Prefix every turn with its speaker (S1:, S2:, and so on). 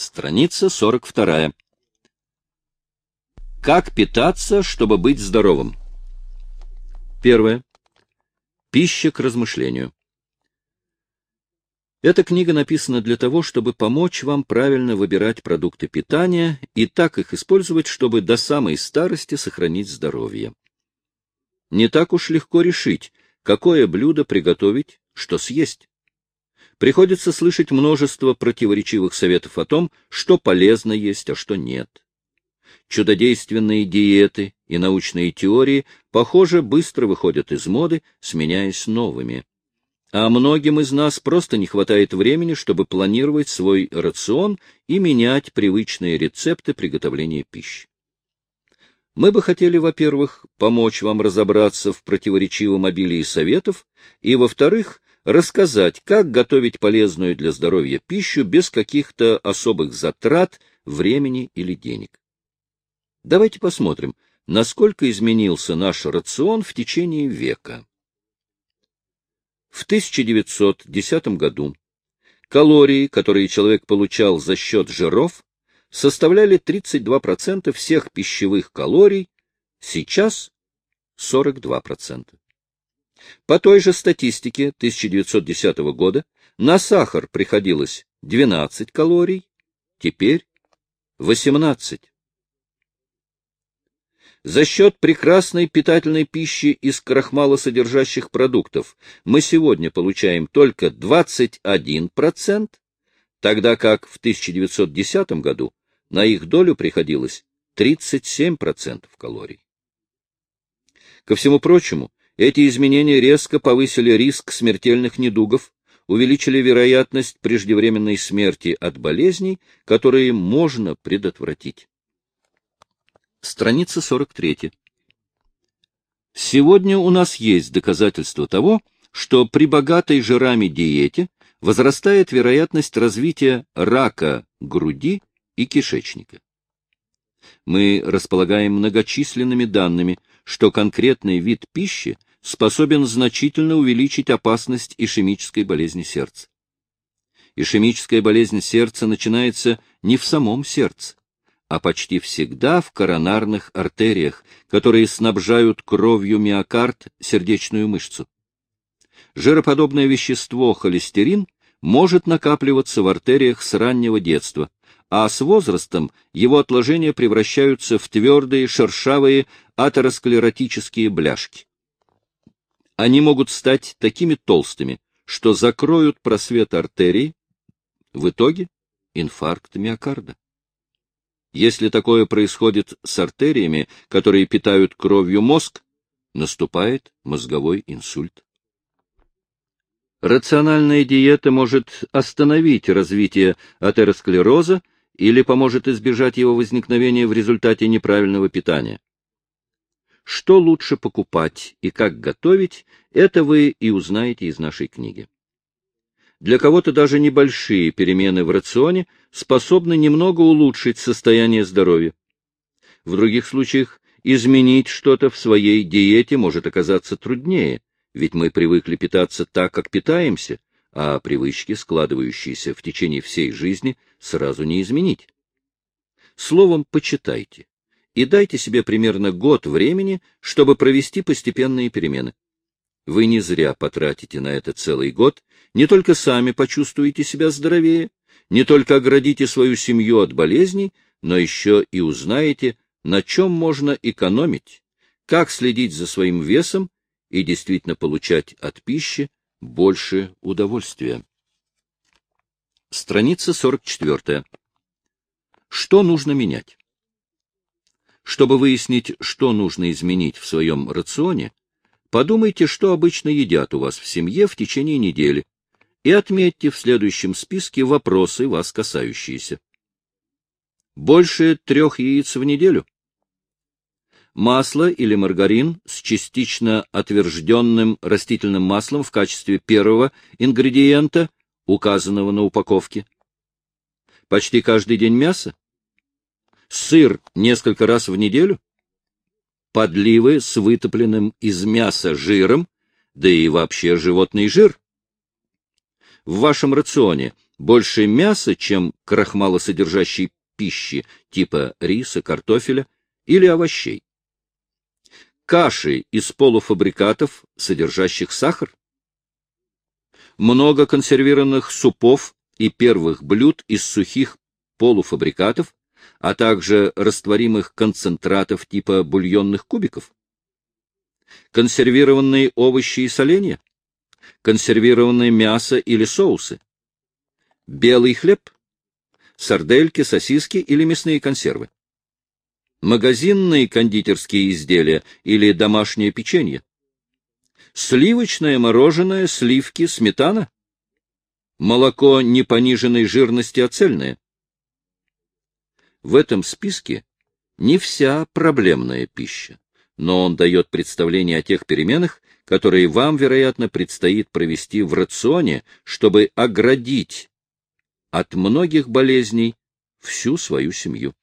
S1: Страница 42. Как питаться, чтобы быть здоровым? Первое. Пища к размышлению. Эта книга написана для того, чтобы помочь вам правильно выбирать продукты питания и так их использовать, чтобы до самой старости сохранить здоровье. Не так уж легко решить, какое блюдо приготовить, что съесть. Приходится слышать множество противоречивых советов о том, что полезно есть, а что нет. Чудодейственные диеты и научные теории, похоже, быстро выходят из моды, сменяясь новыми. А многим из нас просто не хватает времени, чтобы планировать свой рацион и менять привычные рецепты приготовления пищи. Мы бы хотели, во-первых, помочь вам разобраться в противоречивом обилии советов, и, во-вторых, рассказать, как готовить полезную для здоровья пищу без каких-то особых затрат, времени или денег. Давайте посмотрим, насколько изменился наш рацион в течение века. В 1910 году калории, которые человек получал за счет жиров, составляли 32% всех пищевых калорий, сейчас 42%. По той же статистике 1910 года на сахар приходилось 12 калорий, теперь 18. За счет прекрасной питательной пищи из крахмалосодержащих продуктов мы сегодня получаем только 21%, тогда как в 1910 году на их долю приходилось 37% калорий. Ко всему прочему, эти изменения резко повысили риск смертельных недугов, увеличили вероятность преждевременной смерти от болезней, которые можно предотвратить. Страница 43. Сегодня у нас есть доказательства того, что при богатой жирами диете возрастает вероятность развития рака груди и кишечника. Мы располагаем многочисленными данными, что конкретный вид пищи способен значительно увеличить опасность ишемической болезни сердца. Ишемическая болезнь сердца начинается не в самом сердце, а почти всегда в коронарных артериях, которые снабжают кровью миокард, сердечную мышцу. Жироподобное вещество холестерин может накапливаться в артериях с раннего детства, а с возрастом его отложения превращаются в твердые, шершавые атеросклеротические бляшки. Они могут стать такими толстыми, что закроют просвет артерии, в итоге инфаркт миокарда. Если такое происходит с артериями, которые питают кровью мозг, наступает мозговой инсульт. Рациональная диета может остановить развитие атеросклероза или поможет избежать его возникновения в результате неправильного питания. Что лучше покупать и как готовить, это вы и узнаете из нашей книги. Для кого-то даже небольшие перемены в рационе способны немного улучшить состояние здоровья. В других случаях изменить что-то в своей диете может оказаться труднее, ведь мы привыкли питаться так, как питаемся, а привычки, складывающиеся в течение всей жизни, сразу не изменить. Словом, почитайте и дайте себе примерно год времени, чтобы провести постепенные перемены. Вы не зря потратите на это целый год, не только сами почувствуете себя здоровее, не только оградите свою семью от болезней, но еще и узнаете, на чем можно экономить, как следить за своим весом и действительно получать от пищи больше удовольствия. Страница 44. Что нужно менять? Чтобы выяснить, что нужно изменить в своем рационе, подумайте, что обычно едят у вас в семье в течение недели, и отметьте в следующем списке вопросы, вас касающиеся. Больше трех яиц в неделю? Масло или маргарин с частично отвержденным растительным маслом в качестве первого ингредиента, указанного на упаковке. Почти каждый день мясо? Сыр несколько раз в неделю? Подливы с вытопленным из мяса жиром, да и вообще животный жир? В вашем рационе больше мяса, чем крахмалосодержащей пищи типа риса, картофеля или овощей. Каши из полуфабрикатов, содержащих сахар. Много консервированных супов и первых блюд из сухих полуфабрикатов, а также растворимых концентратов типа бульонных кубиков. Консервированные овощи и соленья. Консервированное мясо или соусы белый хлеб, сардельки, сосиски или мясные консервы, магазинные кондитерские изделия или домашнее печенье, сливочное мороженое, сливки, сметана, молоко не пониженной жирности, а цельное. В этом списке не вся проблемная пища, но он дает представление о тех переменах, которые вам, вероятно, предстоит провести в рационе, чтобы оградить от многих болезней всю свою семью.